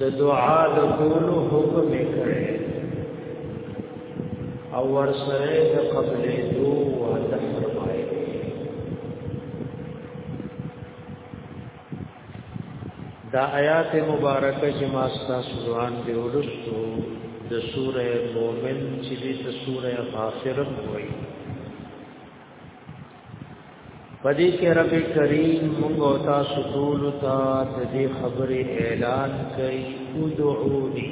د دعا د کولو حکم کړي او ورسره د قبلې دوه وعده فرمایي دا آیات مبارکه چې ما ستاسو ځوان دی ورسو د سوره مؤمن چې د سوره غافر وایي پدې کې رب کریم موږ او تاسو ټول ته د دې خبرې اعلان کوي ادعوني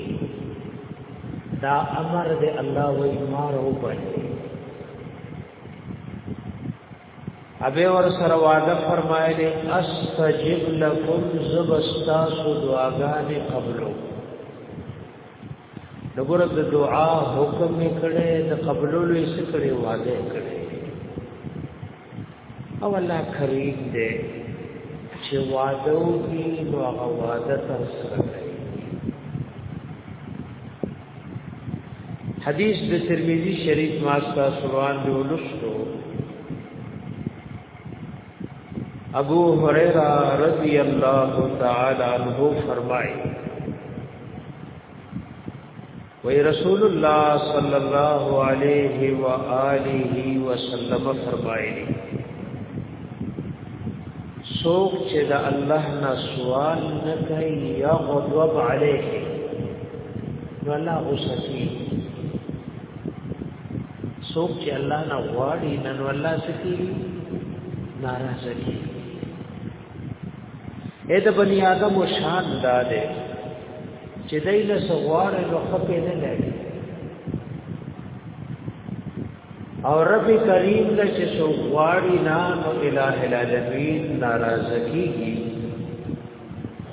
دا امر دې الله وې مار او پنه ابه ور سره وعده فرمایلی استجب لكم زبستا سو دعاګانې قبلو نګور د دعا حکم یې کړي د قبولولو یې کړي وعده کړي او الله کریم دې چې وعده وکړي نو هغه وعده تر سره کوي حدیث د ترمذی شریف ماستا سبحان دی ولستو ابو هريره رضی الله تعالی عنہ فرمایي وی رسول الله صلی الله علیه و آله وسلم فرمایلی سوک چې د الله نه سوال نه کوي یا غضب علیه نو الله غصه کوي سوک چې الله نه غواړي نو الله سکی ناراضه کوي اې د بنی آدم او شان دا ده چې دای له سوار نو خپې نه لګي او رب کریم له چې سوغواړي نه نو الٰه العالمین ناراضگی کی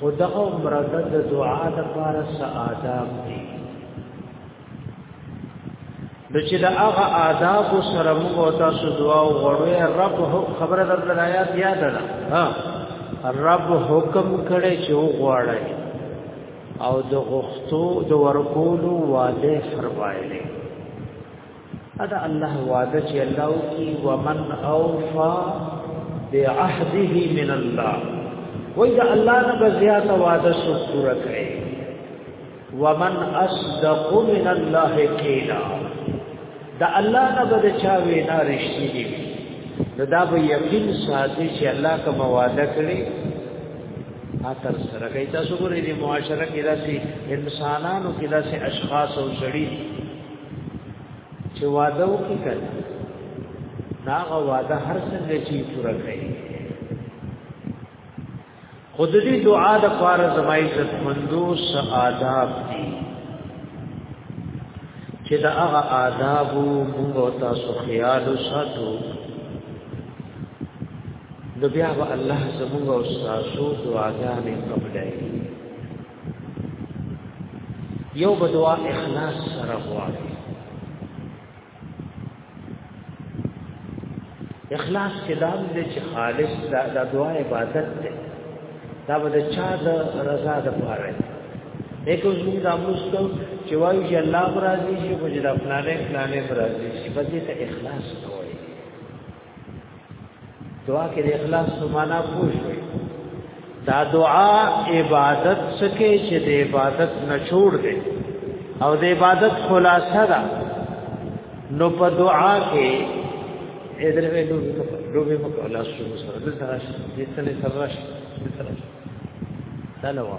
خدغه مراد د دعا د لپاره سعادت دی د چې د هغه آداب سره موږ او تاسو دعا وغوړو رب خبره در درایات یاد ده ها رب حکم کړي چې وغوړی او د غختو د ورکولو وعده فرمایلی ادا الله وعده چې الله کی ومن اوفا بعهده من الله وای دا الله نه بزیات وعده شو پورا کړي ومن اصدق من الله قیلا دا الله نه بده چا وینا رښتینی دی نو دا به یقین ساتي چې الله کوم وعده کړی اتر سره کوي تاسو ګورئ د معاشره کې داسې انسانانو کې داسې اشخاص او سړي چې وعده وکړي کړي دا وعده هر څنګه چې پوره کوي خود دې دعا د پاره زما عزت مندو س آداب دي چې دا هغه آداب موږ او تاسو خیال ساتو د بیا به الله زموږ او تاسو دعاګانې قبلای یو بدوا اخلاص سره غواړي اخلاص کې دا دې چې خالص دا, دا دعا عبادت ده دا به چا د رضا د پاره ایکو زموږ د امرستو چې وایي چې الله راضي شي خو چې د افنانه افنانه راضي شي په دې ته اخلاص کوي دعا کې د اخلاص په معنا پوښوي دا دعا عبادت سکه چې د عبادت نه جوړ دی او د عبادت خلاصه ده نو په دعا کې اذن به لوبي لوبي مکو الله سبحانه وتعالى دلته راشي دلته نه سره راشي دلته راشي دا لوا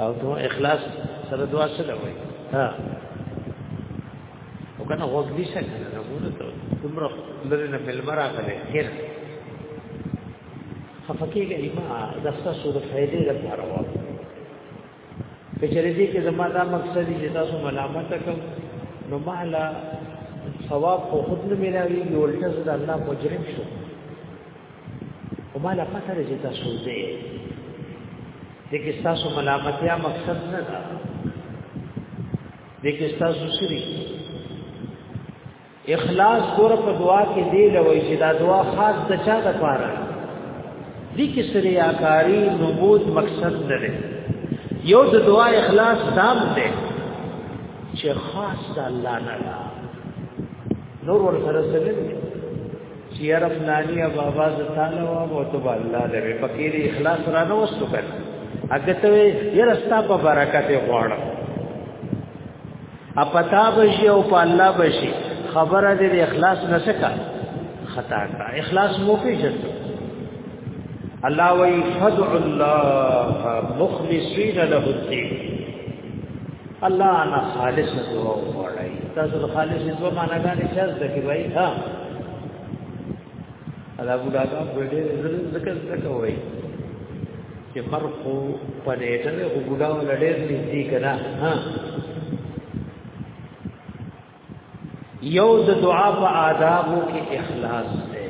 او دعا اخلاص سره دعا سره وای ها وکنه غوږ دې څه کنه نمونه ته تمره لری نه بل مرا غلې خیر خفقېږي ما د تاسو د فائدې لپاره و په چېرې دې کې زما دا مقصد دې تاسو ملامت کوم نو مالا ثواب خو خود نه ملاوي ولټه زړه الله مجرم شو او مال پته لري چې تاسو دې دې کې تاسو ملامتیا مقصد نه ده دې کې تاسو سری اخلاص ګور په دعا کې دی لوي چې دا دعا خاص د چا د پاره دې کې سری آکاری نمود مقصد نه ده یو د دعا اخلاص دام ده چې خاص د الله نه نور ور سره سره چیر فلانی اب आवाज تعالی او ابو تو الله دې پکې دې اخلاص را نه وستو کړ اګه ته یې رستا په برکت غوړ اپتا بشي او په الله بشي خبره دې اخلاص نسکا خطا کا اخلاص مو پیژن الله وی فدع الله مخلصین له الدين الله انا خالص دعا وغواړي تاسو د خالص دعا معنا غواړي چې زده کې وای ها الله بوډا کا بډې ذکر ذکر وای چې مرخو پنيټه له بوډا ولډې نږدې کړه ها یو د دعا په آدابو کې اخلاص دی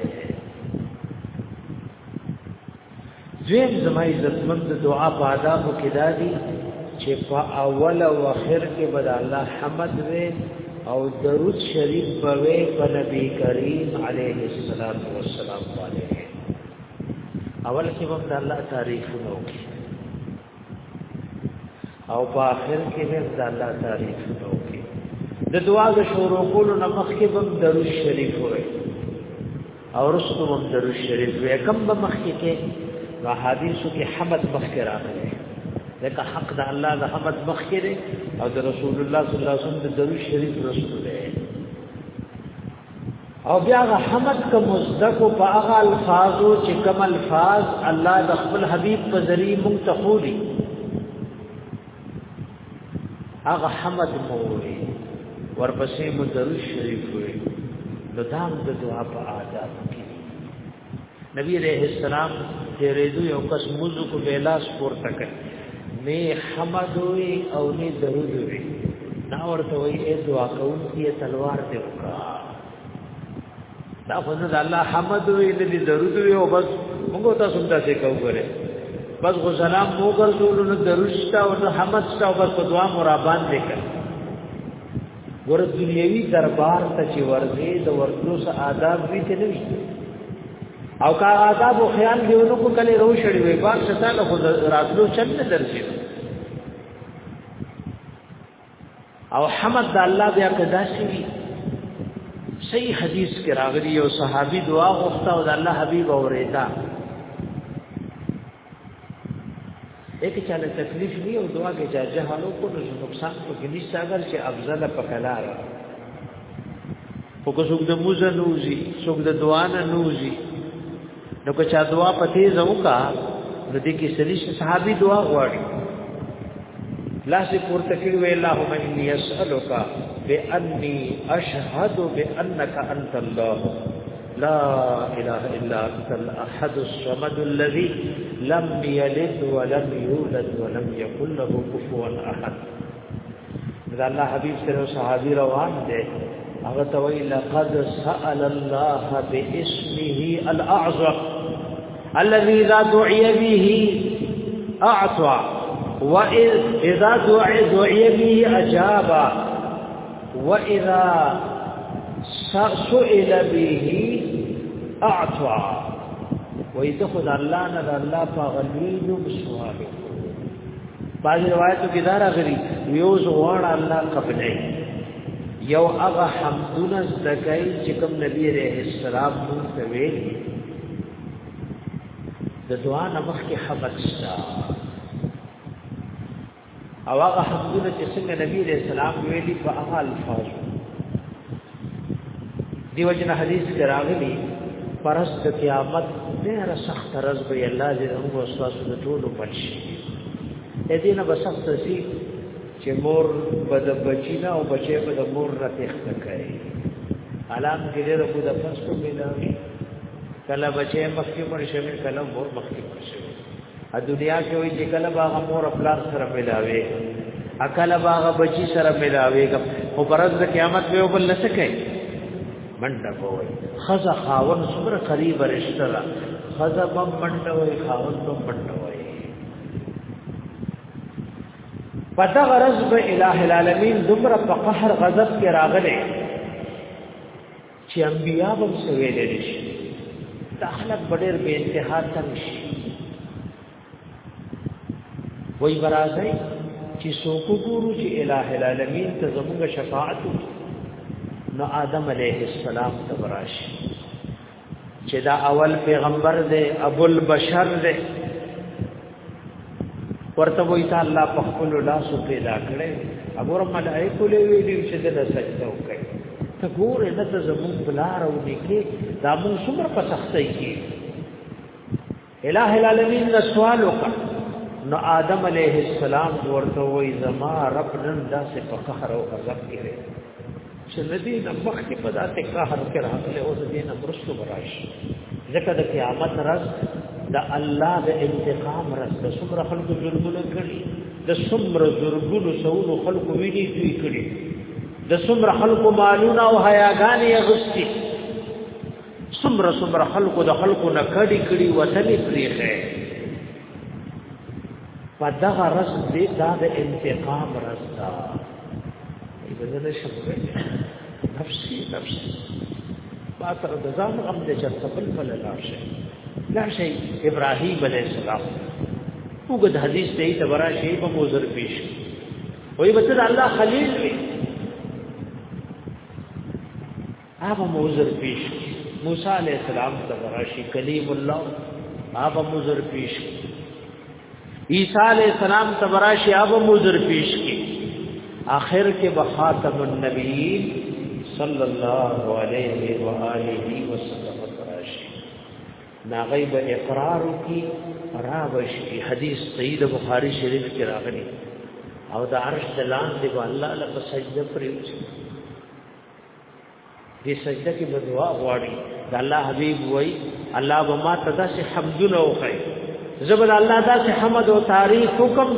دویم زما عزتمند د دعا په آدابو کې دا دی چې په اول او اخر کې بد الله حمد وي او درود شریف په وی په نبی کریم علیه السلام والسلام علیه اول کې وخت الله تعریف نو کې او په اخر کې به د الله تعریف وکړي د دعا د شروع کولو نه مخکې به درود شریف وایي او رسو به درود شریف وایي کم به مخکې کې نو حدیثو کې حمد مخکې راغلی ځکه حق د الله د حمد مخکې دی او د رسول الله صلی الله علیه وسلم د درود شریف رسول دی او بیا غ حمد ک مصدق په هغه الفاظو چې کوم الفاظ الله د خپل حبیب په ذریعہ مونږ ته خولي هغه حمد مو وي ورپسې مو درود شریف وي نو دام د دعا په آداب کې نبی علیہ السلام تیرېدو یو کس موضوع کو بیلاس پور تک نه حمد وی او نه درود وی دا ورته وی اے دعا کوم کی تلوار دې وکا دا فضل الله حمد وی نه درود وی او بس موږ تاسو ته څه کوو غره بس غو سلام مو ګرځول نو درشتا او حمد شتا او بس دعا مرابان دې کړ ګور دنیوي دربار ته چې ورځي د ورتلو سره آداب وی ته نوي او کا آداب او خیال دی ونو کو کله رو شړی وي بار شتا له خود راتلو چل نه درځي او حمد د الله بیا کدا شي صحیح حدیث کې راغلی او صحابي دعا غوښته او د الله حبيب اوریدا ایک چاله تکلیف نه او دعا کې جا جهالو کو نو نقصان کو کې نشته اگر چې افضل په کلار او کو څوک د موزه نوزي څوک د دعا نه نوزي نو که چا دعا په تیز وکا نو دې کې سلیش صحابي دعا غواړي لاس پورته کړی وی اللهم انی اسالک باني اشهد بانك انت الله لا إله إلا أنت الأحد الصمد الذي لم يلد ولم يولد ولم يكن له كفوا أحد اذا الله حبيب سره صحابي روان دي هغه توي لقد سأل الله باسمه الأعظم الذي إذا دعي به أعطى وإذا دعي, دعي به أجاب واذا سئل به اعطى وإذا خد الله نه الله په غليل سوال بعض روایتو کې دا راغلي یو ځوان الله قبلې یو هغه حمدونه زکای چې کوم نبی عليه السلام مونږ ته ویل د دعا نمخ کې حبت شته او هغه حدونه چې څنګه نبی علیہ السلام ویلي په هغه الفاظ دیو جن حدیث کې راغلي پرس د قیامت ډېر سخت رز به الله دې موږ وسواسو د ټولو پنځه دې دې نه بسخت سي چې مور بد بچینا او بچي بد مور را تخت کوي علام کې دې رب د پښتو ملاوي کله بچي مخکې مرشمه کله مور مخکې مرشمه ا دنیا کې وي چې کله باغ مور خپل سره ملاوي اکل باغ بچی سره ملاوي او پرز د قیامت به وبل نسکه منډه کوي خزه خاون سره قریب رشتہ را خزه بم منډه وي خاون بم منډه وي پتہ غرض به الہ العالمین دمر په قهر غضب کې راغله چې انبیا به څه ویلې شي دا خلک ډېر به انتها تم شي وای برازي چې څوک ګورو چې الٰه العالمین ته زموږ شفاعت نو آدم علیه السلام ته براشي چې دا اول پیغمبر دی ابو البشر دی ورته وای ته الله په خپل لاس پیدا کړې وګوره ملائکه له وی دی چې د سجده وکړي ته ګور نه ته زمون بلار او دې کې دا مون څومره په سختۍ کې الہ العالمین نه سوال وکړ نو آدم علیه السلام ورته وای زما رب نن داسې په قهر او غضب کې چې د دې نه مخکې په داسې قهر کې راغلی او د دې نه وروسته به راشي ځکه د قیامت ورځ د الله د انتقام ورځ د څومره خلکو ظلمونه کړي د څومره زرګونو سوونو خلکو ویني دوی کړي د څومره خلکو مالونه او حیاګانې اغوستي څومره څومره خلکو د خلکو نه کړي کړي وطن یې پرېښی په دغه ورځ دې دا د انتقام ورځ ده اجازه نشم ویلی نفسي نفسي ما سره د ځان غم دې چې خپل بل لاړ شي لاړ شي ابراهيم عليه السلام وګد حدیث ته ته ورا شي په موزر پیش وي بچ الله خلیل وي هغه موزر پیش موسی علی السلام ته راشي کلیم الله هغه موزر پیش عیسی علی السلام ته راشي هغه موزر پیش کی اخر کې به خاتم النبیین صلی الله علیه و آله وسلم راشي ناغي به اقرار کی را بشي حدیث سید بخاری شریف کې راغلی او د عرش دلان دی الله لپاره سجده پریوځي دې سجده کې بدوا غواړي د الله حبيب وای الله به ما تدا سي حمدونه وکړي زبر الله دا سي حمد او تعریف حکم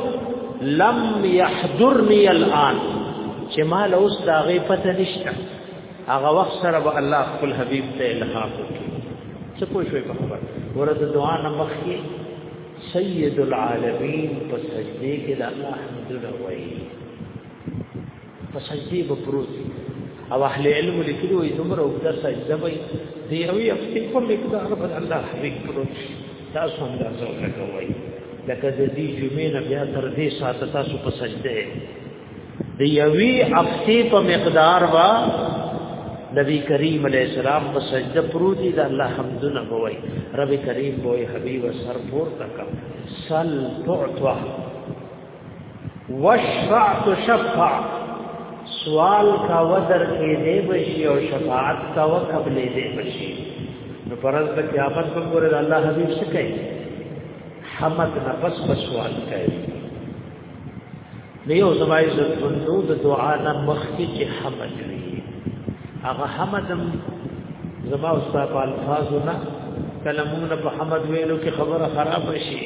لم يحضرني الان چې ما له اوس دا غي پته نشته هغه وخت سره به الله خپل حبيب ته الهام وکړي څه پوه شوي په خبر ورته دعا نه مخکي سيد العالمين په سجده کې د الله حمدونه وایي په سجدي به پروت او اهل علم لیکلي وي دومره وګړه سجده وي دی او یې خپل په مقدار باندې الله حبیب پروت تاسو هم دا څه کوي لکه د دې جمعې نه بیا تر دې ساعت تاسو په سجده دی یوی افتی په مقدار وا نبی کریم علیہ السلام په سجده پروتي دا الله حمدنا بوي رب کریم بوي حبیب سر پور تک سل تعطوا وشفع تشفع سوال کا ودر کې دې بشي او شفاعت کا وقبلې دې بشي نو پرز د قیامت په ګوره الله حبیب څه کوي حمد نفس په سوال کوي دیو زمای عزت مندو د دعا نه مخکې چې حمد وي هغه حمدم زما استاد په الفاظو نه کلمونه په حمد ویلو کې خبره خراب شي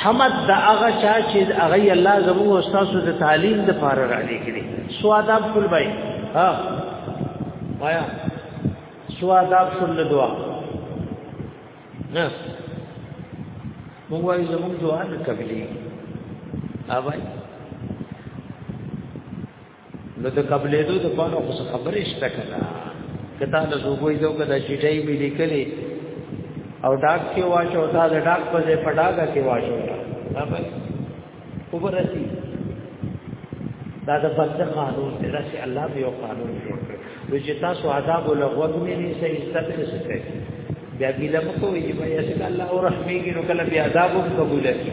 حمد د هغه چا چې هغه الله زموږ استاد د تعلیم د پاره را لګري سواداب کول بای ها وایا سواداب شل دعا نه موږ وايي زموږ دعا نه قبلي اوبای نو د قبلې دوه د پاره خو خبرې شته کړه کته له زوګوي دوه کده چې ټای به لیکلې او ډاک کې واچو تا د ډاک په ځای په ډاګه کې واچو دا به وګورئ دا د بنده قانون دی دا چې الله به یو قانون جوړ کړي نو چې تاسو عذاب لغوت مې نه سي استفاده سکے بیا ګیله مکو وي چې بیا چې الله او رحمېږي نو کله بیا عذاب قبول کړي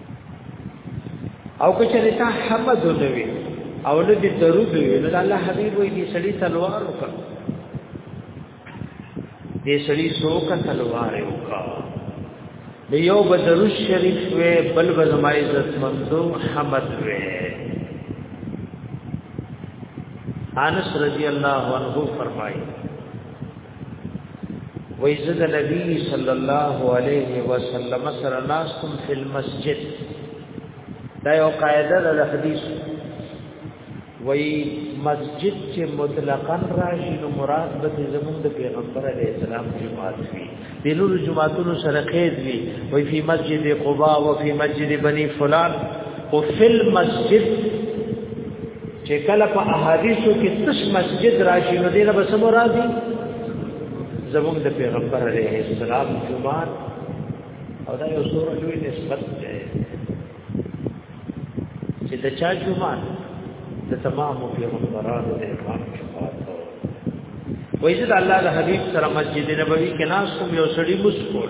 او که چېرې تا حمد ونوي او نه دې درود وي نو الله حبيب وي دې سړي تلوار وکړ دې سړي څوک تلوار وکړ د یو بدر شریف وې بل بزما عزت مندو حمد وې انس رضی الله عنه فرمایي وای زه د نبی صلی الله علیه وسلم سره ناستم په مسجد دا یو قاعده ده د حدیث وای مسجد چې مطلقاً راشي نو مراد به زمون د پیغمبر علی السلام جماعت وي د نور جماعتونو سره قید وي وای په مسجد قباء او په مسجد بنی فلان او فل مسجد چې کله په احادیثو کې تش مسجد راشي نو دینه به سم راځي زموږ د پیغمبر علیه السلام جمعات او دا یو سور لوی نسبت دی چې د چا جمعات د تمام پیغمبرانو د امام جمعات وایي چې الله د حبیب سره مسجد نبوي کې ناس کوم یو سړی مسکور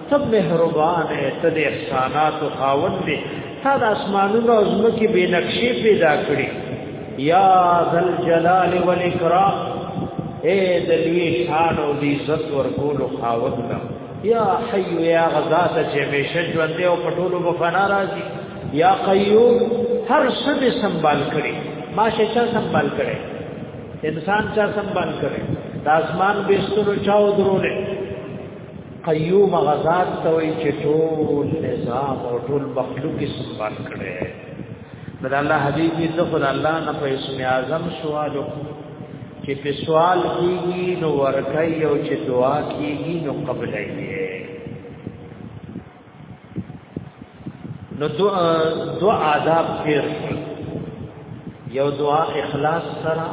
تب مهربان ته د احسانات خاوند دی تا د اسمانونو او زمکه به نقشې پیدا کړې یا ذل جلال والاکرام اے دلوی شان او دی عزت ورکول خاوند دا یا حی یا غزا ته چې همیشه ژوند او پټولو په فنا راځي یا قیوم هر څه به سنبال کړي ما شچا سنبال کړي انسان چا سنبال کړي د اسمان به ستورو چاو درولې قیوم غزاد ته وی چې ټول نظام او ټول مخلوق سنبال کړي بل الله حبیب دې خو الله نه په اسم اعظم سوال چې په سوال کیږي نو ورکای او چې دعا کیږي نو قبلایي نو دو دو آداب تیر یو دعا اخلاص سره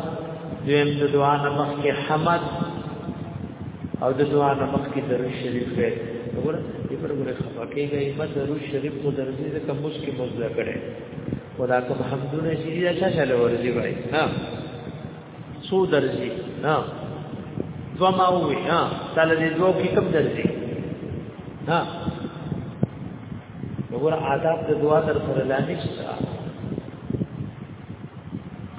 دویم د دعا نه مخکې حمد او د دعا نه مخکې درود شریف وې وګوره دې پر وګوره خفه کېږي ما درود شریف کو درځي د کوم مشکل مزه کړي خدا کوم حمدونه چې دا چا چاله ورځي وای ها څو درځي ها دوا ما وې ها تعالی دې دوه کې کم درځي ها وګوره آداب د دعا تر سره لا نشته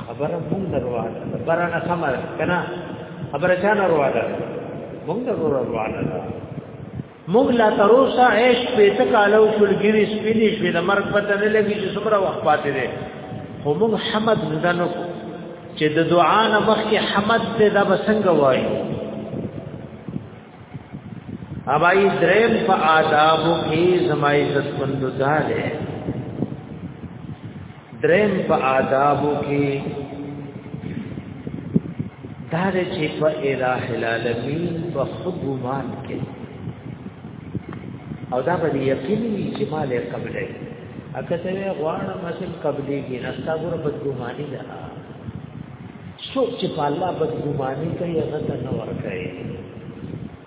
خبره مونږ درواله خبره نه خمر کنه خبره چا نه درواله مونږ درواله موږ لا تر اوسه عيش پېته کالو شلګری سپینې شوې د مرګ پته نه لګي چې څومره وخت پاتې دی خو موږ حمد زده نه کو چې د دعا نه مخکې حمد دې دا بسنګ وایي ابای دریم په آدابو کې زمای عزت مند داله دریم په آدابو کې دار چې په الٰه العالمین په خود ګمان کې او دا به یقیني چې مال قبلې اکه ته غواړم مسل قبلې کې نستا ګور په ګماني ده څوک چې په الله په ګماني کوي هغه ته نه ورکړي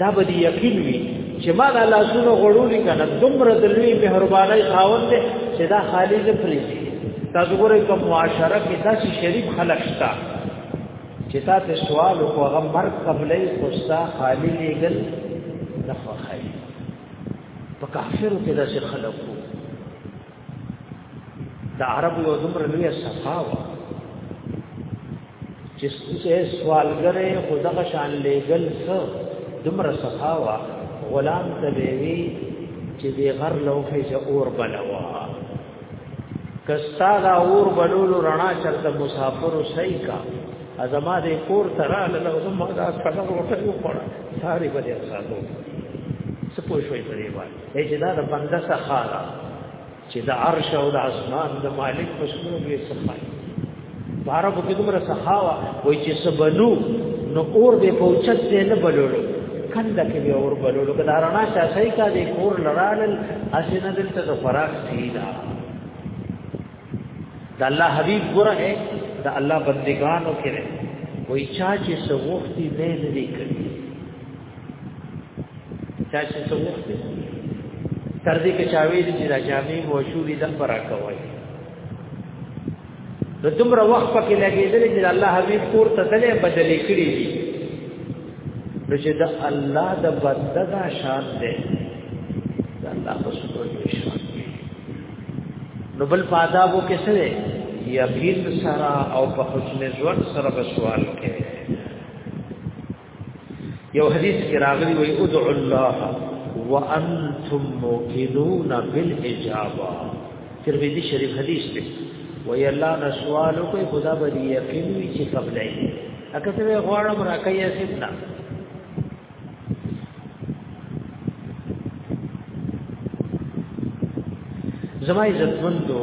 دا به دی یقین وي چې ما د الله سونو غړولې کنه دومره د لوی مهرباني خاوند دی چې دا خالی دې پریږي تاسو ګورئ کوم معاشره کې داسې شریف خلک شته چې تاسو سوال او هغه مرګ قبلې خوستا خالی لګل نه خوخایي په کافرو کې داسې خلک وو د عرب یو دومره لوی صفا و چې څه سوالګره خدغه شان لګل څه دومره صفا و غلام ته وی چې دی غر لوخه چې اور بلوا کستا دا اور بلولو رڼا چرته مسافر صحیح کا ازما دې کور ترا له زما دا څنګه وټه یو پړه ساری به ساتو څه پوښوي په دې باندې ای چې دا د بنده څخه را چې د عرش او د اسمان د مالک مسلو به څخه بارو په دومره سخاوه وای چې سبنو نو اور به پوچت دې نه بلولو کنده کې به اور بلولو کدا رڼا شاسای کا دې اور لړالل اسنه دلته د فراغ سیدا د الله حبیب ګره ہے د الله بندگانو کې وای چا چې سوختي نه لري کړی چا چې څه وخت تر دې کې چا ویل چې دا جامې مو شوري د پرا کوي نو دومره وخت پکې لګېدل چې الله حبيب کور ته تلې بدلې کړې دي نو چې د الله د بنده دا شان دی د الله په ستو کې شان دی نو بل پادابو کې څه دی یقین سره او په حسن ژوند سره بسوال کې یو حدیث کې راغلی وي ادعوا الله وانتم موقنون بالاجابه ترمذی شریف حدیث دی وی الله نه سوال کوي خدا به یقین وي چې قبلای اکه څه غواړم راکې اسیب نه زما عزتمندو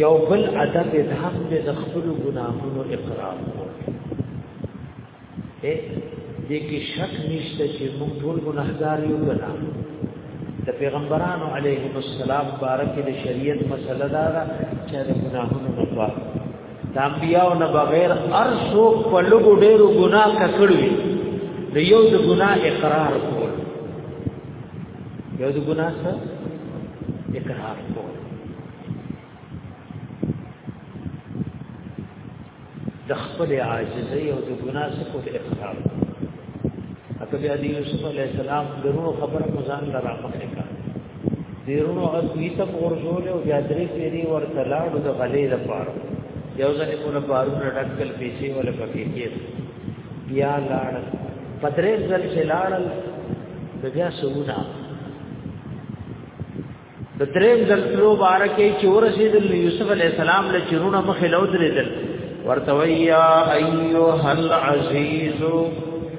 یو بل ادب د حق د خپل ګناهونو اقرار اے دې کې شک نشته چې موږ ټول ګناهګار یو کنا د پیغمبرانو علیهم السلام بارک د شریعت مسله دا ده چې د ګناهونو نه د انبیاء نه بغیر هر څوک په لګو ډیرو ګناه ککړوي د یو د ګناه اقرار کول یو د ګناه سره اقرار کول د خپل عاجزۍ او د ګناه څخه د اقرار اته بیا د یوسف علی السلام درو خبره مزان لرا مخه دیرونو هغه کوی ته ورجول او بیا درې پیری ورته لاړو د غلې د پاره یو ځلې په بارونه ډکل پیسې ولا پکې کې بیا لاړ پدرې ځل چې لاړل د بیا سونه د درې ځل تلو بارکه چې ورسېدل یوسف علی السلام له چرونه مخ له ودرېدل ورته ویا ایو هل عزیزو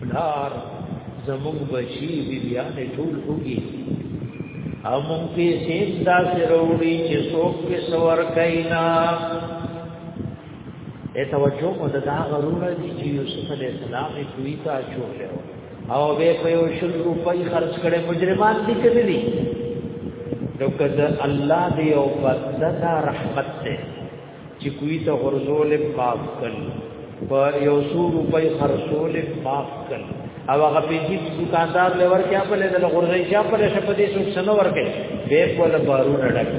پلار زمون بچی بی بیا نه ټول خوږي او مون په سیم دا سروړي چې څوک په سور کینا ته توجه مو د دا غرونه دي چې یوسف علی السلام یې کوي تا چول او به په یو شل روپۍ خرج کړي مجرمان دي کړي دي نو کده الله دی او بنده رحمت ده چې کوی ته غرزول معاف کړ په یو سو روپۍ خرصول معاف کړ او هغه پیسې چې دکاندار لور کې خپل د غرزې شا پر شپه دې څو سنو ورکې به کول بارو نه ډک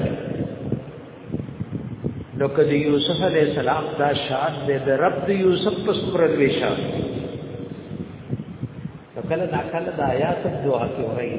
نو کدی یوسف علی السلام دا شاد دې د رب د یوسف په سپرد ویشا کله ناکله د آیات دعا کې وایي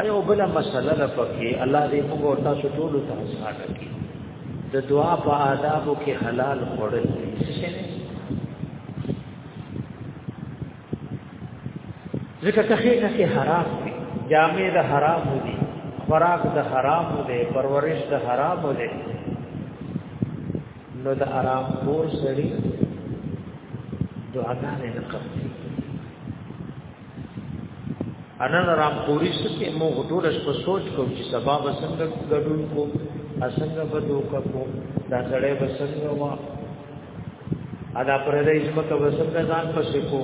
ایو بل مسله ده پکې الله دې موږ او تاسو ټول ته اسعاد کړي د دعا په آدابو کې حلال خوړل ځکه کخې کخې حرام دي جامې د حرام دي خوراک د حرام دي پرورش د حرام دي نو د حرام خور سړي دعاګانې نه کوي انا رام پوری سکه مو ټول شپه سوچ کوم چې سبا به څنګه ګډون کو اسنګ به دوکا کو دا سړی به څنګه وا ادا پر دې ځمکه به څنګه ځان پسې کو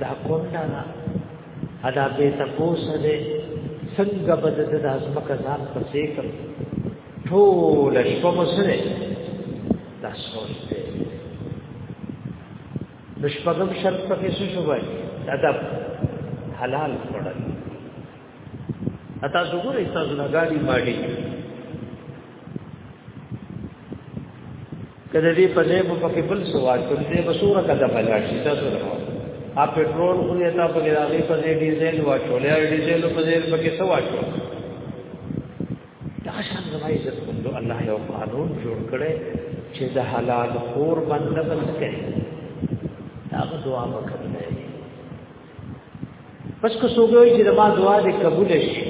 دا کوم دا ادا به تاسو دې څنګه به د دې ځمکه ځان پسې کړ ټول شپه مسره دا سوچ دې نشپغم شرط په کې شو وای ادب حلال خوړل اته وګورئ تاسو نه غاړي ماډي کله دې په دې په کې بل سوال کړ دې بصوره کده بلار شي تاسو نه ا پټرول خو یې تا په کې راغلي په دې ډیزل واچولې ډیزل په دې په کې سوا چولې دا شان زما عزت مند الله یو قانون جوړ کړي چې د حلال خور بنده بس کړي دا دعا وکړي پس که سوګوي چې زما دعا دې قبول شي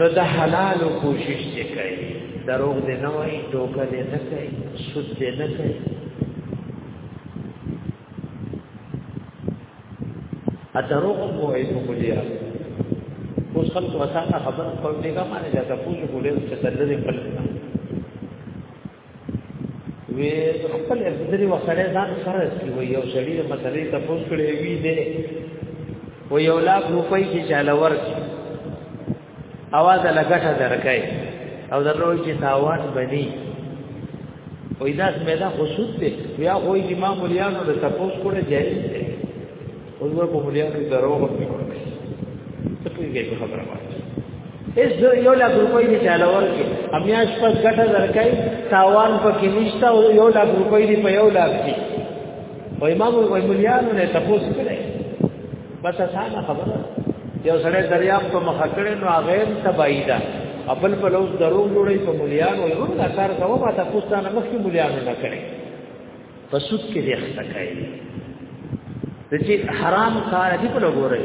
نو د حلال کوشش دې کوي دروغ دې نه وایي دوکه دې نه کوي سود دې نه کوي اتروغ مو ایتو کولیا اوس خلک وسانه خبر په دې کا باندې دا تاسو ګولې چې تللې خپل وی خپل ځدري وسړې ځان سره سی وی یو شړې مسلې تاسو کړې وی دې و یو لاک روپۍ چې چاله ورکړي اواز لګټه درکای او درو چې تاوان بني وې دا سمدا خصوص دی بیا خو یې ما مليانو د تپوس کوله جایز دی اوس ور په مليانو درو وکړي څه پیږي خبره وایي اس یو لا روپۍ دی چاله ورکی امیاش پس ګټه درکای تاوان پکې نشتا او یو لا روپۍ دی په یو لاکھ کې وای ما وای مليانو نه تاسو کړی بس اسانه خبره یو سړی دریاب په مخ کړي نو هغه تبعی ده خپل په لوز درو جوړي په مليان وي ورته اثر کوو ما تاسو ته نه مخکې مليان نه کړي په سود کې دې اخته کوي د چې حرام کار دې په لګوري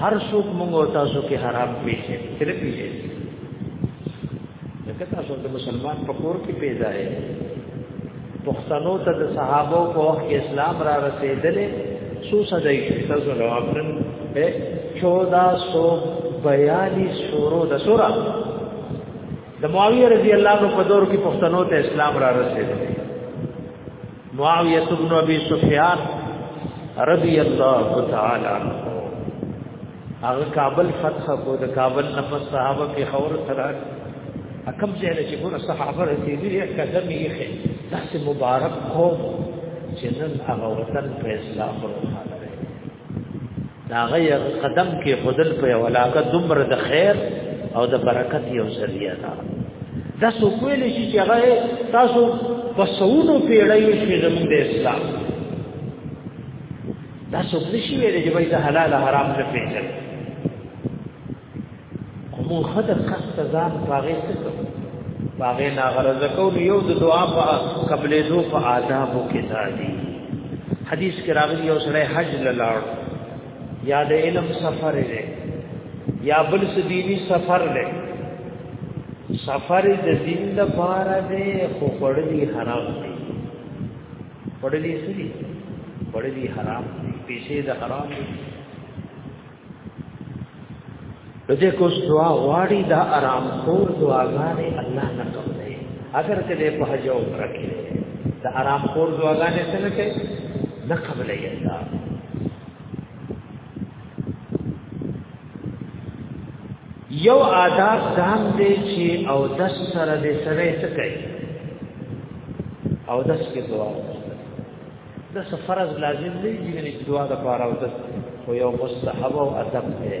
هر څوک موږ تاسو کې حرام پیښه تر پیښه دغه تاسو د مسلمان په کور کې پیدا یې پښتنو ته د صحابه په وخت کې اسلام را رسیدلې سو صدای شو تاسو له خپل په 1442 شورو د سورا د معاویه رضی الله عنه په دور کې پښتنو ته اسلام را رسیدلې معاویه ابن ابي سفيان رضی الله تعالی عنہ هغه کابل فتح کو د کابل نه پس صحابه په خور تر اکم ځای چې ګور صحابه رسیدي یې قدم یې خې داسې مبارک قوم چې نن هغه وطن په اسلام روښانه دی دا غي قدم کې خدل په ولاګه دمر د خیر او د برکت یو ذریعہ ده دا سو کویل شي چې هغه تاسو په سونو پیړیو کې زموږ د اسلام دا څوک نشي ویلي چې وایي دا حلال حرام نه پیژني کوم خدای کس ته ځان پاغې څه کوي پاغې نه غرض کوي یو د دعا په قبلې دو په آدابو کې دادي حدیث کې راغلی یو سره حج لاله یا د علم سفر دی یا بل سدینی سفر دی سفر د دین لپاره دی خو خړلی حرام دی پړلې سړي پړلې حرام پیسې د حرام دي دغه کوس دعا واړی دا آرام کور دعاګانې الله نه کوي اگر ته په حج او عمره کې دا آرام کور دعاګانې څنګه کوي نه قبلې الله یو آداب دام دی چې او د سره د سره څه کوي او د څه دعا د سفرز لازم دی چې د دعا د پاره او د یو مستحب او ادب دی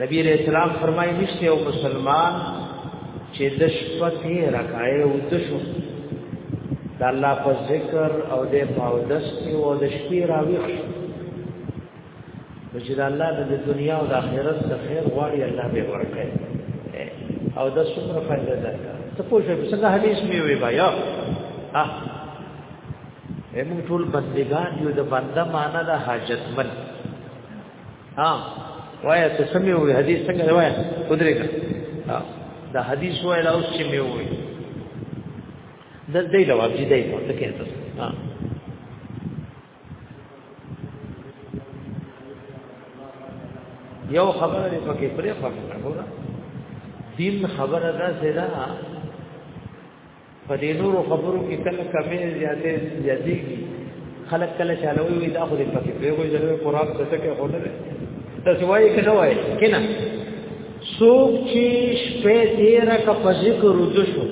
نبی علیہ السلام فرمایي نشته او مسلمان چې د شپه ته راکای او د شو د الله په ذکر او د پاودس کې او د شپې راويخ چې د الله د دنیا او د آخرت د خیر غواړي الله به ورکړي او د څومره فائدہ ده ته پوه شئ څنګه حدیث می وی بیا اه موږ ټول بندگان یو د بنده معنا د حاجتمن ها وای ته سمې وې حدیث څنګه وای ودرې کا دا حدیث وای لا اوس چې مې وې د دې جواب دې دی ته کې تاسو ها یو خبره دې پکې پرې پکې وګوره دین خبره ده زیرا په دې نورو خبرو کې کله کمې زیاتې زیاتېږي خلک کله چالوي وي دا خو دې پکې به وي ضرور قرآن څه څه کې خو نه دا سوای کې نه وای کینه سوق چې شپې تیرا کا په ذکر رجو شو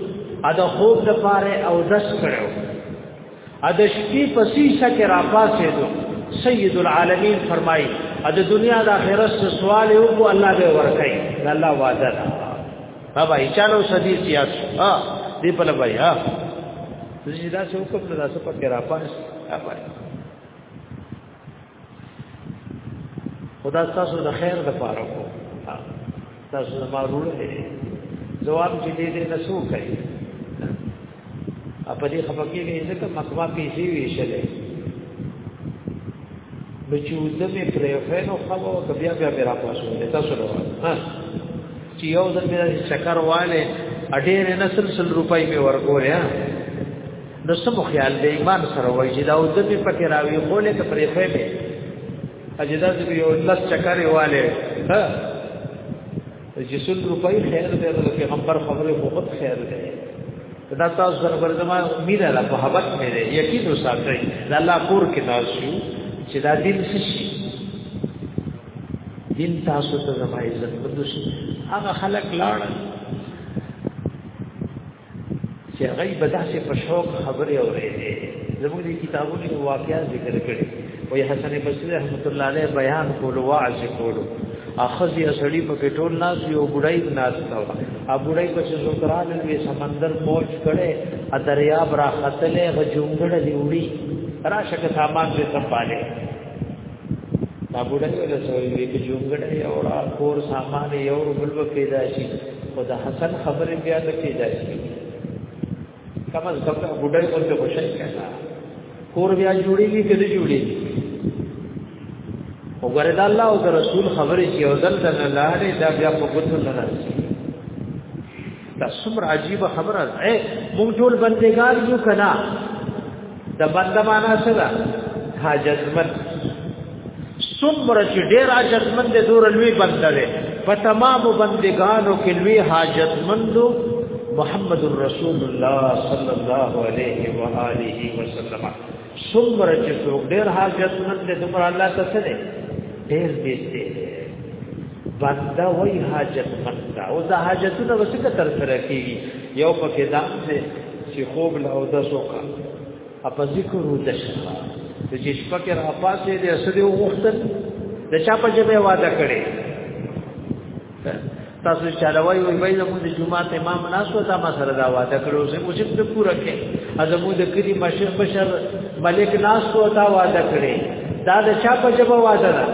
ا د خوب د پاره او دس کړو ا د شپې په سیسه کې را پاسې دو سید العالمین فرمایي ا د دنیا د آخرت سوال یو کو الله به ورکړي الله وعده ده ها بھائی چالو سدی سیاس ها دی په لبای ها زه دا څه وکړم دا څه پکې را پاس ها بھائی خدا تاسو د خیر د پاره کو تاسو ما روړې جواب چې دې دې نسو کوي په دې خبره کې نه ځکه مخما پیسې ویشلې نو چې د مې پرې فینو خبره او بیا بیا بیا راپاسو نه تاسو نو ها چې یو ځل مې چکر والے اډېر نه سل سل روپۍ مې ورکول یا نو سم خیال دې ایمان سره وایي چې دا او د مې پکې راوي خو نه ته پرې فینې اجازه دې یو لس چکر والے ها چې سل روپۍ خیر دی د پیغمبر خبره خو خود خیر دی دا تاسو سره بر زما امید ده په حبت مې ده یقین وساتئ دا الله کور کې تاسو چې دا دین څه شي دین تاسو ته زما عزت پدوشي هغه خلک لاړل چې هغه به داسې په شوق خبرې اورېدې زموږ دې کتابونو کې واقعیا ذکر کړي وې حسن بصری رحمت الله علیه بیان کولو واعظ کولو اخذ یا سړی په پټول ناس یو بډای ناس تا ا بډای په څو تران وی سمندر موج کړي ا دریاب را خطلې غجونګړه دی وړي راشه که سامان دې سمباله دا بوډا یو له سوي وی چې جونګړه یو را کور سامان یو بل په پیدا شي او د حسن خبرې بیا د پیدا شي کم از کم دا بوډا یو ته خوشاله کړه کور بیا جوړیږي کله جوړیږي وګوره دا الله او رسول خبرې چې او دل دل لاله دا بیا په ګوتو نه راځي دا څومره عجیب خبره ده اے مونږ ټول بندګار یو کنا د بنده معنا څه ده حاجتمن څومره چې ډیر حاجتمن دي دور لوی بنده دی په تمام بندګانو کې لوی حاجتمن دو محمد رسول الله صلی الله علیه و آله وسلم څومره چې څوک ډېر حاجت مند دی دومره الله ته څه دی ډېر نږدې دی بنده وای حاجت مند دا او دا حاجتونه وسکه تر سره کیږي یو پکې دا دی چې خوب له او د سوکا اپ ذکر او د شفا د چې شپه کې را پاسې دې اسدي وغوښتل د چا په جبه واده کړي تاسو چې علاوه وي وای زموږ د جمعه امام ناسو ته ما سره دا وعده کړو چې موږ دې پوره کړي ازمو د کلی مشر بشر ملک ناسو ته وعده کړي دا د چا په جواب وعده ده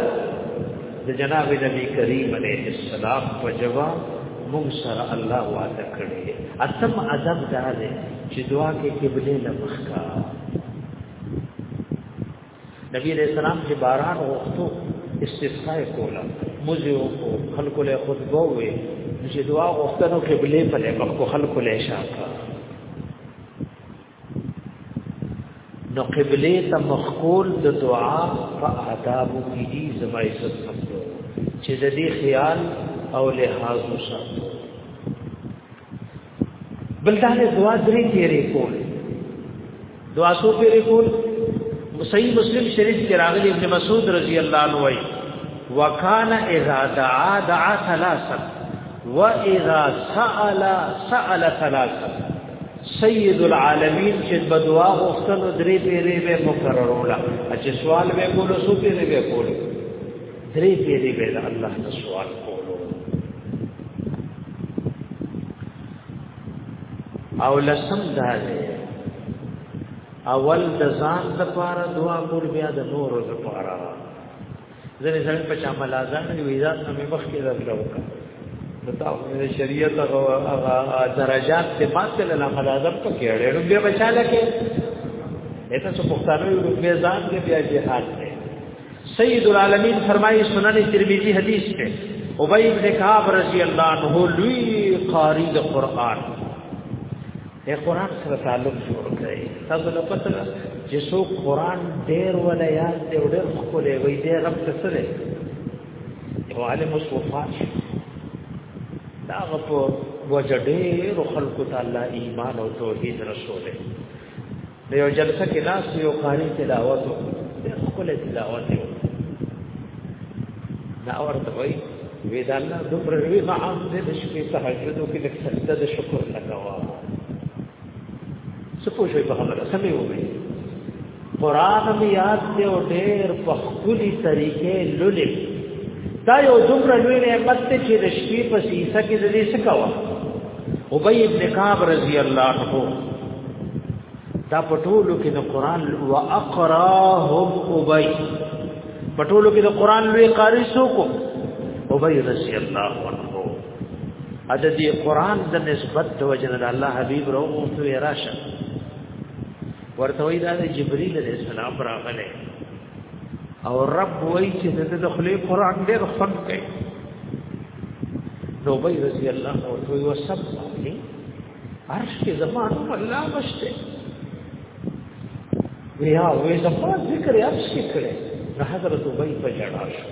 د جناب نبی کریم علیه السلام په جواب موږ سره الله وعده کړي اتم ادب دا ده چې دعا کې قبله لمخ کا نبی علیہ السلام چې باران وختو استسقاء کولا مزه کو خلق له خطبه وې چې دعا غوښتنو قبله په لبخ کو خلق له شاکا نو قبله ته مخکول د دعا په آداب کې دي زما عزت سمجو چې د دې خیال او لحاظ وساتو بل دا له دعا درې تیرې کول دعا سو تیرې کول صحیح مسلم شریف کې راغلی ابن مسعود رضی الله عنه وایي وکانا اذا دعا دعا ثلاثا واذا سأل سأل ثلاثا سید العالمین چې بدوا غوښتنو درې پیرې به مکرروله چې سوال به کولو سو پیرې به کولو درې پیری به الله نه سوال کولو او لسم دا دی اول د ځان لپاره دعا کول بیا د نور لپاره ځنې ځان په چا ملازم دی وی ځان مې مخ کې درته وکړه دا د شریعت هغه درجات ته ماته لاله ملازم په کې اړې نو بیا بچاله کې اته څو پښتانه یو بیا ځان کې بیا جهاد سید العالمین فرمایي سنن ترمذی حدیث ته ابی ابن کعب رضی الله عنه لوی قاری د قران اے قران سره تعلق جوړ کړئ تاسو له پته ده چې سو قران ډېر ولا یاد دی او ډېر خپلې وي دې رب ته سره او عالم وصفات دا غو وجډې رو خلق تعالی ایمان او توحید رسوله د یو جلسه کې ناس یو قاری تلاوت وکړي خپل تلاوت وکړي دا ورته وایي وی دا الله د پروي معام دې د شپې تهجد کې د سجده د شکر لګوا څه پوښي په خبره سمې وې قران می یاد دې او ډېر په خولي طریقې لولې دا یو دومره لوی نعمت چې د شپې په سیسه کې دې څه کوا ابی ابن کعب رضی الله عنه دا پټولو کې د قران او اقراهم ابی پټولو کې د قران لوی قاری سو کو ابی رضی الله عنه ا د دې قران د نسبت د وجنه د الله حبیب رو او تو راشه ورته وی دا جبرئیل علیہ السلام راغله او رب وای چې د دخلې قران ډېر خوند کوي نو بي رضی الله عنه تو یو سب باندې عرش کې زمانو الله مشته بیا وې زما ذکر عرش کې کړه نو حضرت ابي په جړا شو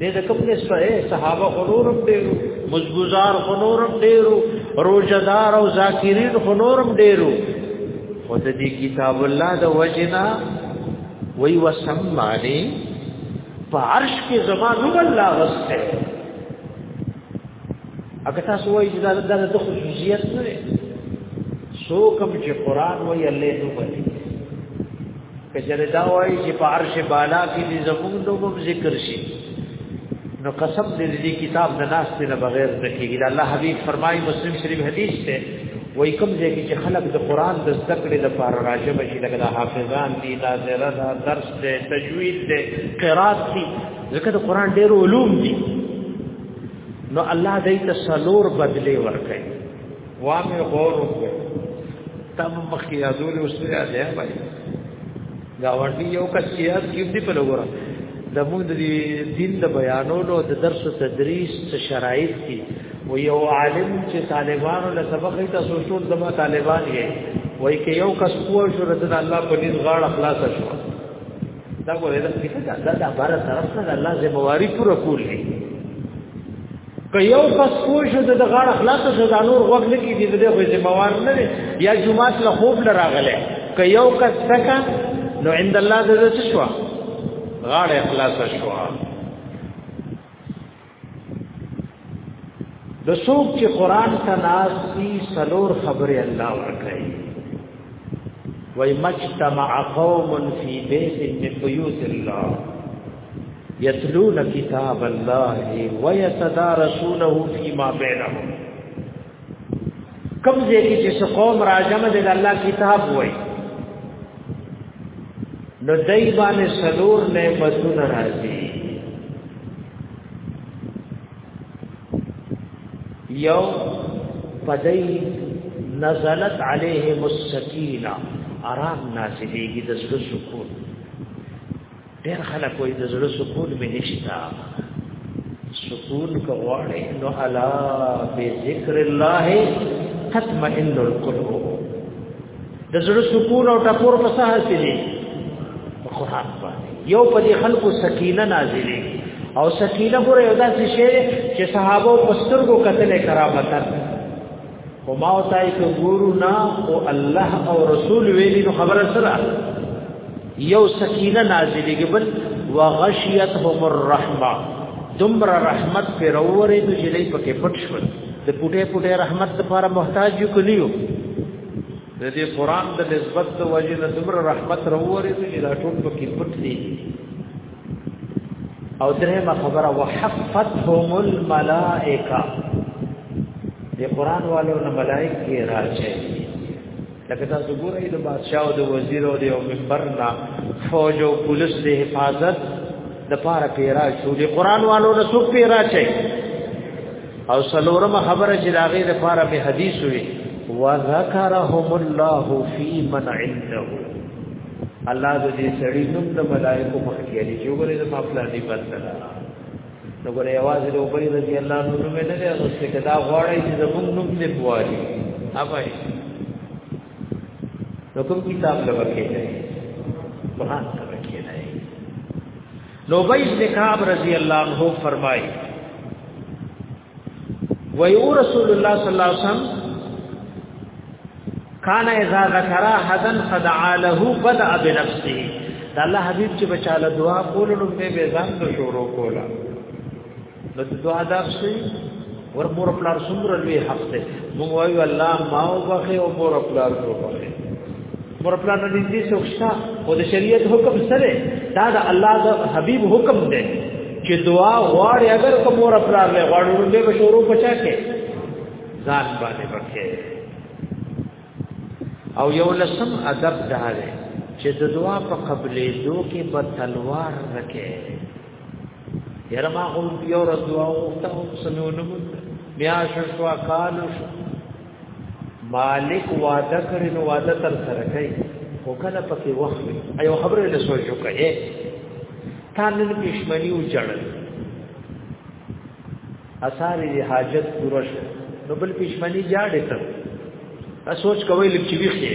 دې د کوم نه سره صحابه غنورم ډېرو مزګزار غنورم ډېرو روزدار او ذاکرین غنورم ډېرو خو د دې کتاب الله د وجنا وی وسمانی په عرش کې زما نوم الله غسته اګه تاسو وایي چې دا د خصوصیت نه دی سو کوم چې قران وایي الله نو وایي کچره دا وایي چې په عرش بالا کې دې زموږ نوم ذکر شي نو قسم دې دې کتاب د ناس نه بغیر د کېږي دا الله حبيب فرمایي مسلم شریف حدیث ته وای کوم ځای کې چې خلک د قران د ذکر لپاره راځي چې لکه حافظان دي ناظران درس د تجوید د قرات دي ځکه د قران ډېر علوم دي نو الله دې ته سلور بدلې ورکړي وامه غور وکړي تم مخکې ازول اوسه یا بھائی دا ورته یو کس چې یاد کیږي په لګورم د موږ د دین د بیانولو د درس تدریس شرایط دي و یو عالم چې طالبانو له سبق ته سوچول دما طالبان یې وای کې یو کس پوه شو رسول الله په دې غاړه خلاص شو دا ګورې دا څه دا دا دا بار طرف نه الله زمواري پوره کول دي که یو کس پوه شو د غاړه خلاص شو دا نور وخت نه کیږي د دې خو زموار نه دی یا جمعات له خوب لراغله که یو کس تکا نو عند الله د څه شو غاړه خلاص شو د څوک چې قران ته ناس دي سلور خبره الله ورکړي وای مجتمع قوم فی بیت من بیوت الله یتلون کتاب الله ویتدارسونه فیما بینهم کوم ځای کې چې قوم راجمه د الله کتاب وای نو دای باندې سلور نعمتونه راځي یو پدای نزلت علیهم السکینه آرام نازلېږي د زړه سکون ډېر خلک وایي د زړه سکون مې نشتا سکون کوړې نو الا بذکر الله تطمئن القلوب د زړه سکون او ټکور په ساه حاصلې قرآن باندې یو په دې خلکو سکینه نازلې او سکینه ګره یو داسې شی چې صحابه پسترګو قتل کرامت او ما او تای ته ګورو نه او الله او رسول ویلی نو خبره سره یو سکینه نازلېږي بل وغشیتهم الرحمه دمر رحمت پر اورې نو چې دې پکې پټ شول د پټه پټه رحمت لپاره محتاج یو کلیو د دې قران د نسبت د وجه نه دمر رحمت راورې نو چې دا ټول پکې پټ دي او درې ما خبره وحفتهم الملائکه د قران والو نه ملائک کې راځي لکه تاسو ګورئ د بادشاہ او د وزیر او د یو منبر نه فوج او پولیس د حفاظت د پاره پیرا شو د قران والو نه څوک پیرا چي او سلورم خبره چې داغه د پاره به حدیث وي وذكرهم الله في من عنده الله د دې سړي نوم د ملائکو مخ کې لري چې وګوره د مافلا دی بنده نو ګوره یوازې د ابي رضی الله عنه نوم نه لري او څه کدا غواړي چې زمون نوم دې بوالي اوبای نو کوم کتاب لور کې دی قرآن لور کې دی نو ابي ابن کعب رضی الله عنه فرمایي ويو رسول الله صلى الله عليه وسلم كان اذا ذكر حدا فدعا له بدا بنفسه دا الله حبيب چې بچاله دعا کول نو به به ځان ته شروع کولا نو دعا دا شي ور مور خپل سندر لوي حق ته مونږ وایو الله ما او بخي او مور خپل سندر مور پلان نه دي سوښتا او د شریعت حکم سره دا د الله د حبيب حکم دی چې دعا غواړي اگر کوم مور پلان له غواړو به بشورو پچا کې ځان باندې پکې او یو لسم ادب دا دی چې د دعا په قبلې دو کې په تلوار رکې یره ما غو یو ورځ دعا وکړه او سمونه مو بیا شوا کال شو مالک وعده کړی نو وعده تر سره کوي خو کله پکې وخت وي ایو خبره له سوچ وکړي تا نن پښمنی و چړل اثار دې حاجت پوره شو نو بل پښمنی جاړې تر سوچ کوي لکه چې ویخه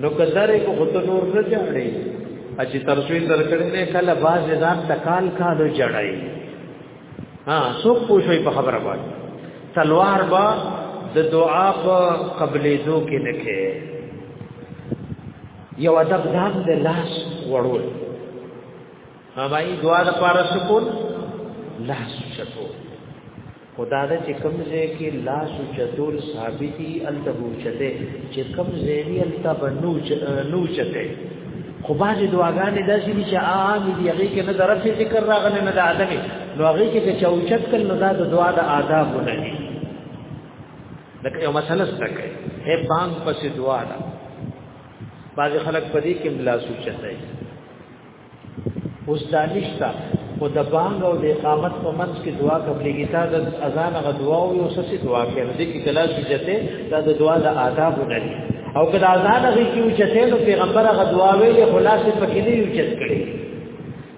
نو کدارې کو خود نور نه جاړي چې ترسوی درکړې نه کله باز ځان تکال کالو جړای ها څوک پوښوي په خبره باندې تلوار با د دعا په قبلې دو کې نکې یو ادب دام د لاس وړول هوايي دعا د پاره سکون لاس شتو خدا دا چې کوم ځای کې لاس او چتول ثابتي الته وچته چې کوم ځای نه الته بنو نو چته خو باز دعاګانې داسې دي چې عام دي هغه کې نه درف ذکر راغلی نه د ادم نو هغه کې چې چوچت کل نو دا د دعا د آداب نه دي لکه یو مسله ستکه هي بانګ پسې دعا ده باز خلک پدې کې ملا سوچته اوس دانشتا او د بانګ او د اقامت په منځ کې دعا قبلېږي تا د اذان غ دعا او یو څه دعا کې د کې کلا سجته دا د دعا د آداب نه دي او کله اذان غ کې یو چته نو پیغمبر غ دعا ویلې خلاص په کې نه یو چت کړي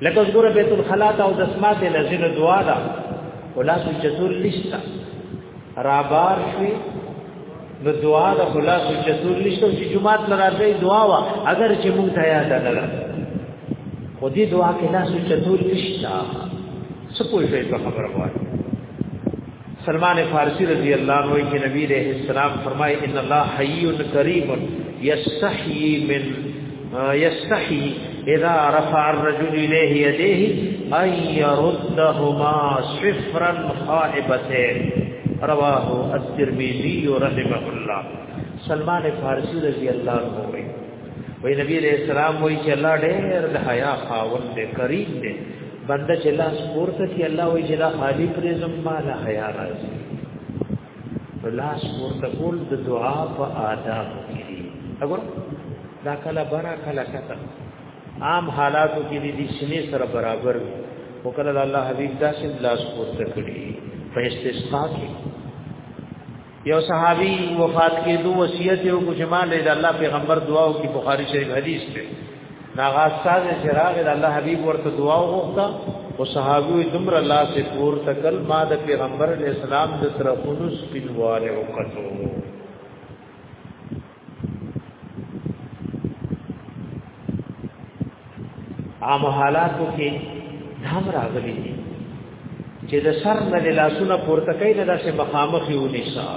لکه ګوره بیت الخلا او د اسماء د لزین دعا دا خلاص چتور لښتا رابار شوی نو دعا د خلاص چتور نشته چې جمعات لراځي دعا وا اگر چې مونږ ته یاد نه خو دې دعا کې لاس چتور نشته څه کوی په خبره وایي سلمان فارسی رضی اللہ عنہ کی نبی علیہ السلام فرمائے ان اللہ حی کریم یستحیی من يستحي اذا رفع الرجل اليه يديه ان يردهما صفرا خائبتين رواه الترمذي رحمه الله سلمان فارسی رضی الله عنه وی وی نبی علیہ السلام وی چې الله ډېر د حیا خاوند دی کریم دی بنده چې لاس پورته کی الله وی چې دا خالی پرې زما له حیا راځي لاس پورته کول د دعا په آداب کې دي وګور دا کله برا کله کته عام حالاتو کې دي سینې سره برابر وي او کله الله حبیب دا سم لاس پورته کړی په استسقا کې یو صحابي وفات کې دوه وصیت یو کو جمال د الله پیغمبر دعا او کې بخاری شریف حدیث ته ناغه استاد چې راغی د الله حبيب ورته دعا وغوښته او صحابي دمر الله سے پور تکل ما د پیغمبر علی السلام د سره خلوص پینواله وکړو عام حالاتو کې دام راغلي دي چې د سر نه لاسونه پورته کوي نه داسې مخامخ یو نشا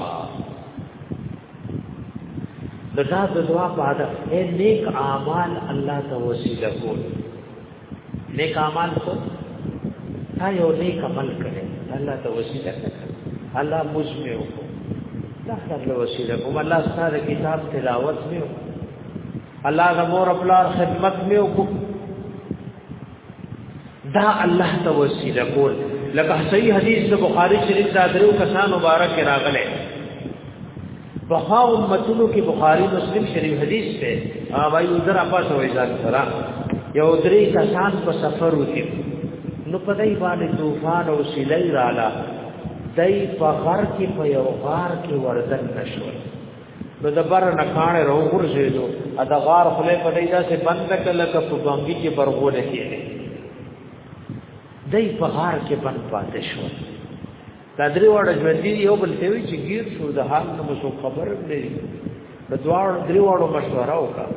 د دا د دعا په اړه اے نیک اعمال الله ته وسیله کول نیک اعمال کو تا یو نیک عمل کړي الله ته وسیله کړي الله موږ مې وکړو دا خپل وسیله کوم الله ستاسو کتاب تلاوت مې وکړو الله د مور خپل خدمت مې وکړو دا الله ته وسیله کول لکه صحیح حدیث د بخاری شریف دا درو کسان مبارک راغله په هغه امتونو کې بخاری مسلم شریف حدیث ته اوای در اپاس وای ځان سره یو درې کسان په سفر وکړي نو په دای باندې طوفان او سیلۍ رااله دای په غار کې په یو غار کې وردن نشول نو د بر نه کانه رو ورزیدو ا د غار خله په دې داسې بند کله ک په بنګي کې برغونه کېږي دای په غار کې بند پاتې شو دا درې وړه ژوند دی یو بل ته وی چې گیر شو د حال نه مسو خبر نه د دوار درې وړو مشوره وکړه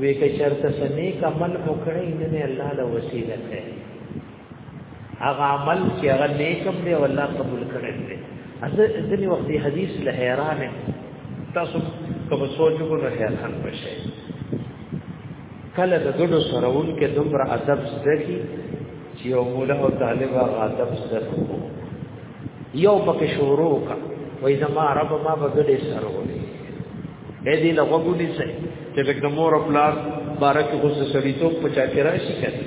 وی که چرته سنې کمل مکړې نه الله له وسیله ته هغه عمل چې هغه نیکم دی او الله قبول کړی دی اته ځنی وخت دی حدیث له حیران تاسو کوم سوچ کو نه حیران بشئ کله د ګډو سرون کې دومره ادب زده کی چې یو مولا او طالب هغه ادب زده کو یو پکې شروع کا وای زما رب ما به ګډې سرولې به دې له وګونی سي چې د مور خپل بارک خو سړی ته پچا کې راشي کړي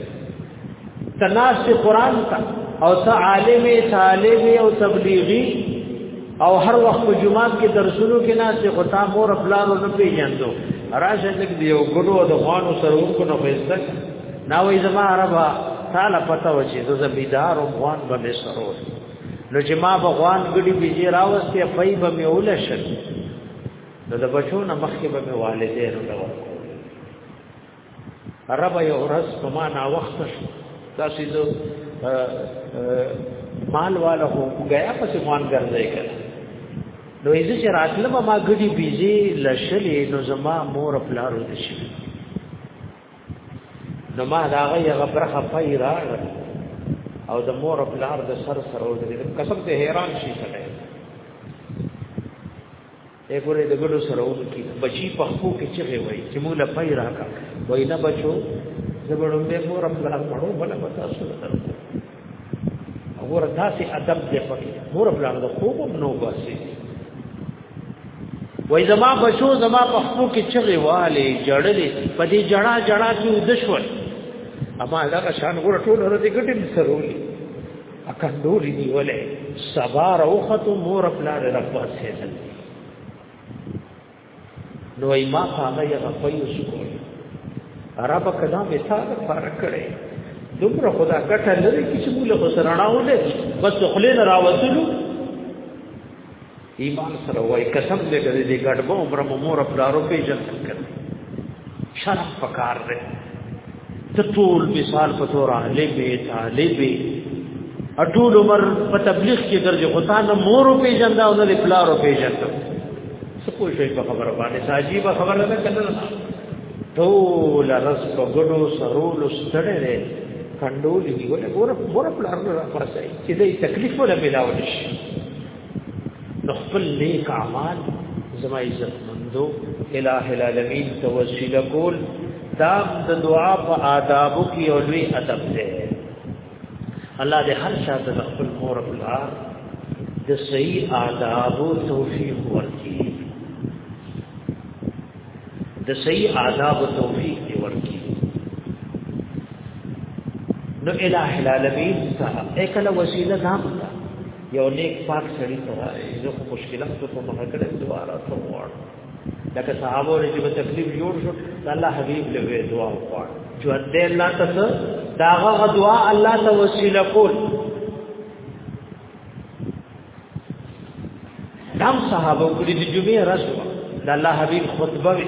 تناس قران تا او ته عالم طالب او تبلیغی او هر وخت په جمعات کې درسونو کې ناس ته خطا مور خپل نه پیژندو راشه لګ دی او ګلو د غوانو سرور کو نه پیسته ناوې زما عربا تعالی پتا و چې زه زمیدار او غوان به سرور نو چې ما به غوان ګډي بيجي راوستي پي به مې ولشل نو د بچو نه مخکې به مې والدې نو رب یو ورځ په ما نا وخت شو تاسو زه مال والا هو غیا پس مان ګرځي کړه نو یې چې راتله ما غړي بيزي لشلې نو زما مور پلارو دي شي نو ما دا غي غبرخه پای راغ او د مور پلار د سر سره ودرې قسم ته حیران شي کړه اے ګوره د ګډو سره ون کی بچی په خو کې چغه وای چې مولا پای راکا وای نه بچو زبړم به مور خپل پړو بل پتا شو اور داسې ادب دې پکې مور خپل د خوب نو باسي وای زما بچو زما په خو کې چغه والے جړلې په دې جړا جړا کې ودشول اما هغه شان ګوره ټول ورته ګټم سرولې اکندوري نیولې سبا روخت مور خپل رفا سیدل نو ما هغه یې غفیوس کول عرب کدا به تا فرق کړي دومره خدا کټه لري چې موږ له سراناو نه بس خلین راوصلو ایمان سره وای قسم دې کړې دې ګډ به عمر مو مور پلارو په جن کړې شرم پکار دې ته ټول مثال په تور اهلې به تعالی به اټول عمر په تبلیغ کې ګرځي غوتا نه مور په جن دا او نه پلارو په جن څه کوی شي په خبره باندې ساجي په خبره ده کنه ټول رس په ګډو سرول ستړې کندول دی ګوره ګوره پلار نه راځي چې دې تکلیف ولا پیدا ونشي خپل نیک اعمال زما عزت مندو الہ العالمین توسل کول دا د دعا په آدابو کې او لوی ادب دی الله دې هر شاته د خپل مور او پلار د صحیح آدابو توفیق ورکړي د صحیح آدابو توفیق دې ورکړي نو الہ العالمین ته اکل وسیله نام ده یو نیک پاک سړی سره زه خو مشکلات ته مخه کړم دواره ته وړ لکه صحابه له چې تکلیف جوړ شو الله حبیب له دعا وکړ جو دې الله تاسو داغه دعا الله ته وسیله کول دام صحابه کړي د جمعې رسو د الله حبیب خطبه وی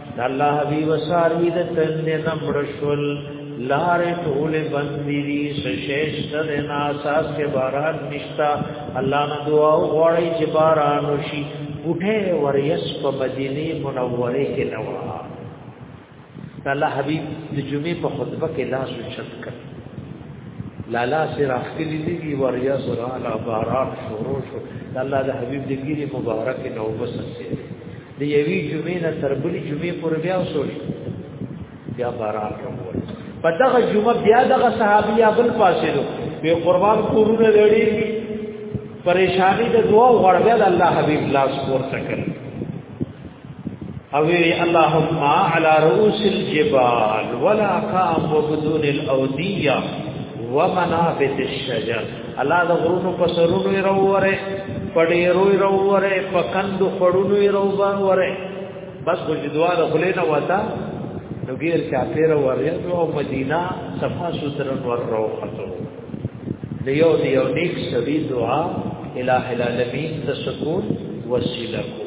الله حبیب ساروی د تند نمړ شول لار ټول بندې دي سشیش د ناساس کې باران نشتا الله نه دعا غواړي چې باران وشي وټه وریس په مدینه منوره کې نو الله حبیب د جمعې په خطبه کې لاس وچت کړ لالا سره اخلي دي وریا سره لا باران شروع شو الله د حبیب د ګيري مبارک نو وسسه د یوې جمعې نه تر بلې جمعې پورې بیا وسول بیا باران راوړل په دغه جمعه بیا دغه صحابي یا بل پاسې نو به قربان کورونه لړې پریشانی د دعا غړبه د الله حبیب لاس پورته کړ او اللهم على رؤوس الجبال ولا قام وبدون الاوديه ومنابت الشجر الله د غرونو په سرونو یې راووره په ډېرو یې راووره په کندو خړونو یې راووره بس خو چې دعا د خلې نه وتا نو غیر چاپېره ورېدو او مدینه صفا سوتره ور راوخته د یو د یو نیک سړي دعا الٰه العالمین د سکون وسیله کو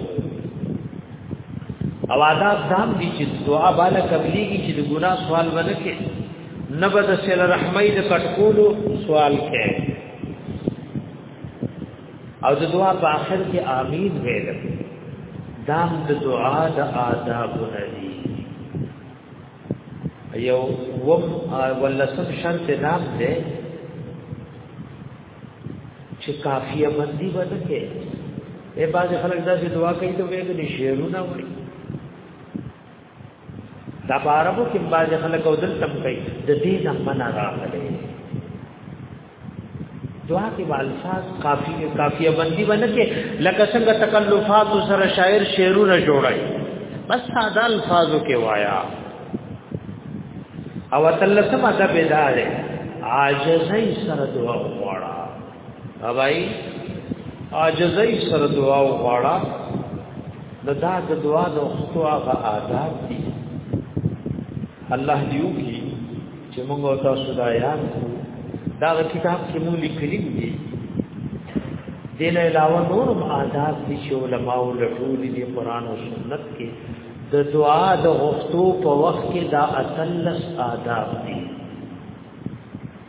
او آداب دام دي چې دعا بالا قبليږي چې د ګناه سوال ونه کې نه به د سیل رحمۍ د کټکولو سوال کوي او د دعا په آخر کې آمین ویل دام د دعا د آداب ندی یو وم ولسم شرط نام دی چې کافیه بندي بده کې اے باز خلک دا دعا کوي ته ویل نشي رونه وایي دا عربو کې باز خلک او دل تم کوي د دې زمنا راغلي دعا کې والفاظ کافی کافیه بندي ونکه لکه څنګه تکلفات سره شاعر شعرونه جوړای بس ساده الفاظو کې وایا او تلسم ادب دار عاجزی سره دعا وغواړه اوای عاجزی سره دعا وغواړه د دا د دعا د وختو هغه آداب دي الله دې وکړي چې موږ تاسو دا یاد دا کتاب کې موږ لیکلي دي دین علاوه نورم آداب دي چې علما او لټول دي قران او سنت کې د دعا د غفتو په وخت کې دا اصل آداب دي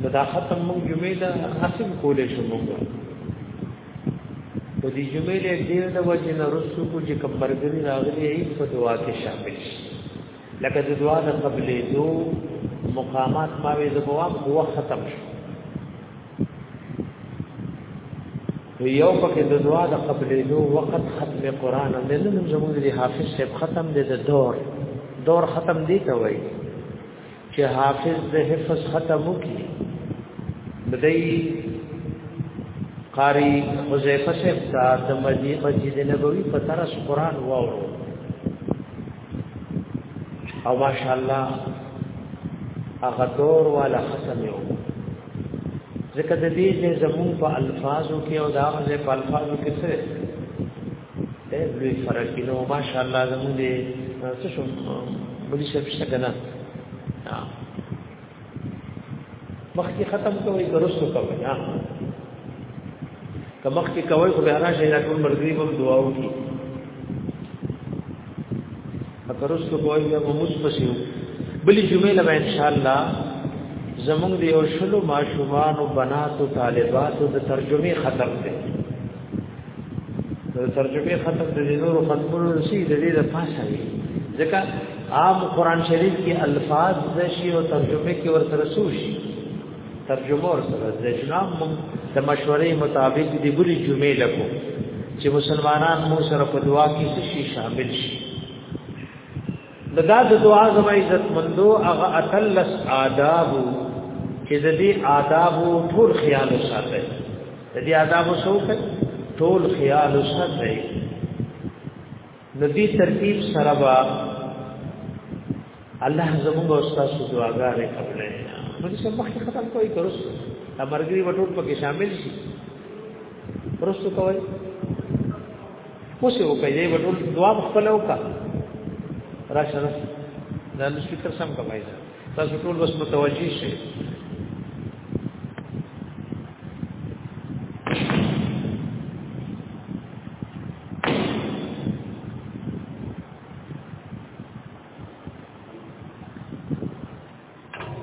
نو دا ختم مونږ جمعې له حاصل کولې شو مونږ په دې جمعې له ډېر د وجه نه رسو کو چې کمرګری راغلي ای په دعا کې شامل شي لکه د دعا د قبلې دو مقامات ما وې زبوام هو ختم شو یو پکې د دعا د قبلې دو وخت ختم قران نه نن زموږ د حافظ صاحب ختم دې د دور دور ختم دی ته وایي چې حافظ د حفظ ختم وکړي بدای قاری حذیفه سے د مسجد نبوی په طرز قران واورو او ماشاءالله هغه دور والا ختم یو ځکه د دې زمون په الفاظو کې او دا غزه په الفاظو کې څه لوی فرق دی نو ماشاءالله زموږ دې څه شو بلی شپ شته کنه مخکې ختم کوي درستو کوي ها که مخکې کوي خو به راشه دا ټول مرګري په دعا وکي درستو کوي دا موږ پسیو بلی جمعه لبا ان شاء الله زمونږ د یو شلو ماشومان او بنات او طالبات د ترجمه ختم دی د ترجمه ختم د نورو ختمونو نشي د دې د پاسه وي ځکه عام قران شریف کې الفاظ د شی او ترجمه کې ورسره سوشي ترجمه ورسره د جناب د مشورې مطابق دی ګوري جمعې لکو چې مسلمانان مو سره په دعا کې شي شامل شي د دا د دعا زما عزت مندو هغه اتلس آداب چې د دې آداب ټول خیال ساتي د دې آداب څوک ټول خیال ساتي د دې ترتیب سره با الله زموږ استاد دعاګانې قبلې نو څه مخکې ختم کوي کروس امرګری وټول پکې شامل شي پرستو کوي اوس یو کوي دی ټول دعا خپل وکا راشه راشه دا نو فکر سم کوي تاسو ټول بس متوجي شئ